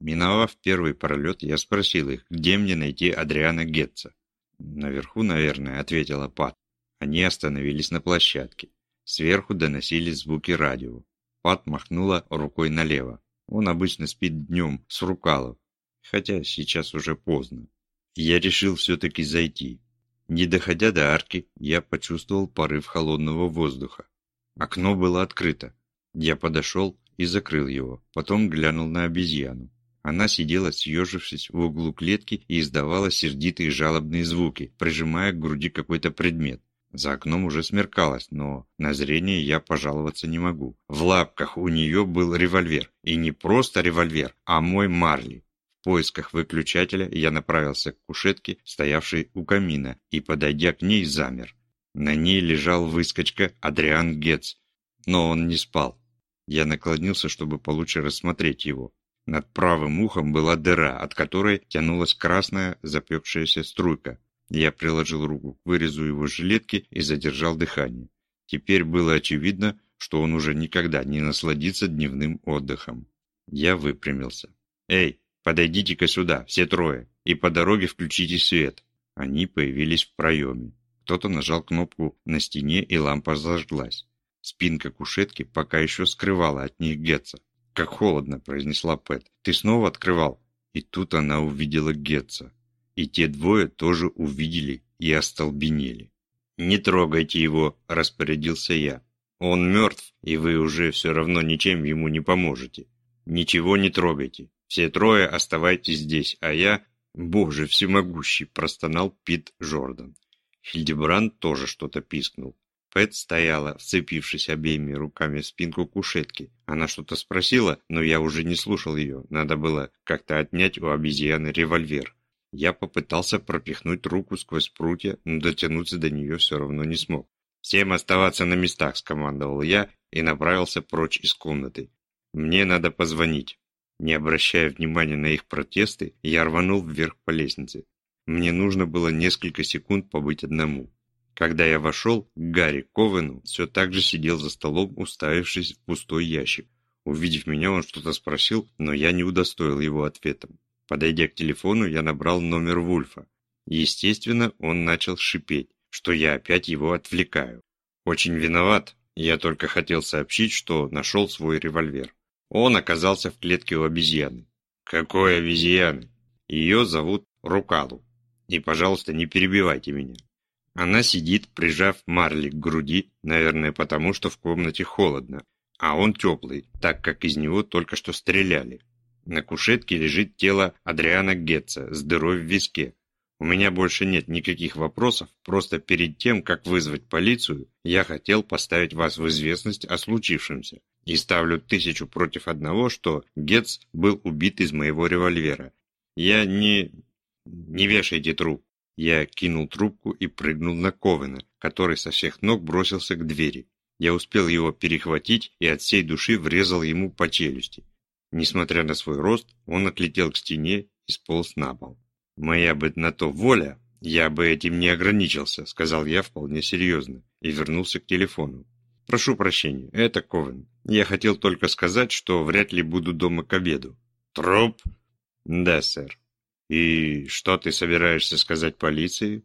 Миновав первый пролет, я спросил их, где мне найти Адриана Гетца. «Наверху, наверное», — ответила Пат. Они остановились на площадке. Сверху доносились звуки радио. Пат махнула рукой налево. Он обычно спит днем с рукалов, хотя сейчас уже поздно. Я решил все-таки зайти. Не доходя до арки, я почувствовал порыв холодного воздуха. Окно было открыто. Я подошел и закрыл его, потом глянул на обезьяну. Она сидела, съежившись в углу клетки и издавала сердитые жалобные звуки, прижимая к груди какой-то предмет. За окном уже смеркалось, но на зрение я пожаловаться не могу. В лапках у нее был револьвер. И не просто револьвер, а мой Марли. В поисках выключателя я направился к кушетке, стоявшей у камина, и, подойдя к ней, замер. На ней лежал выскочка Адриан Гетц, но он не спал. Я наклонился, чтобы получше рассмотреть его. Над правым ухом была дыра, от которой тянулась красная запекшаяся струйка. Я приложил руку к вырезу его жилетки и задержал дыхание. Теперь было очевидно, что он уже никогда не насладится дневным отдыхом. Я выпрямился. «Эй, подойдите-ка сюда, все трое, и по дороге включите свет». Они появились в проеме. Кто-то нажал кнопку на стене, и лампа зажглась. Спинка кушетки пока еще скрывала от них Гетца. «Как холодно», — произнесла Пэт. «Ты снова открывал?» И тут она увидела Гетца. И те двое тоже увидели и остолбенели. «Не трогайте его», – распорядился я. «Он мертв, и вы уже все равно ничем ему не поможете. Ничего не трогайте. Все трое оставайтесь здесь, а я...» «Боже всемогущий!» – простонал Пит Жордан. Хильдебранд тоже что-то пискнул. Пэт стояла, вцепившись обеими руками в спинку кушетки. Она что-то спросила, но я уже не слушал ее. Надо было как-то отнять у обезьяны револьвер. Я попытался пропихнуть руку сквозь прутья, но дотянуться до нее все равно не смог. «Всем оставаться на местах», – скомандовал я и направился прочь из комнаты. «Мне надо позвонить». Не обращая внимания на их протесты, я рванул вверх по лестнице. Мне нужно было несколько секунд побыть одному. Когда я вошел, Гарри Ковену все так же сидел за столом, уставившись в пустой ящик. Увидев меня, он что-то спросил, но я не удостоил его ответом. Подойдя к телефону, я набрал номер Вульфа. Естественно, он начал шипеть, что я опять его отвлекаю. Очень виноват. Я только хотел сообщить, что нашел свой револьвер. Он оказался в клетке у обезьяны. Какой обезьяны? Ее зовут Рукалу. И, пожалуйста, не перебивайте меня. Она сидит, прижав Марли к груди, наверное, потому что в комнате холодно, а он теплый, так как из него только что стреляли. На кушетке лежит тело Адриана Гетца с дырой в виске. У меня больше нет никаких вопросов, просто перед тем, как вызвать полицию, я хотел поставить вас в известность о случившемся. И ставлю тысячу против одного, что Гетц был убит из моего револьвера. Я не... не вешайте труп. Я кинул трубку и прыгнул на Ковена, который со всех ног бросился к двери. Я успел его перехватить и от всей души врезал ему по челюсти. Несмотря на свой рост, он отлетел к стене и сполз на пол. «Моя бы на то воля, я бы этим не ограничился», — сказал я вполне серьезно и вернулся к телефону. «Прошу прощения, это Ковен. Я хотел только сказать, что вряд ли буду дома к обеду». «Труп?» «Да, сэр». «И что ты собираешься сказать полиции?»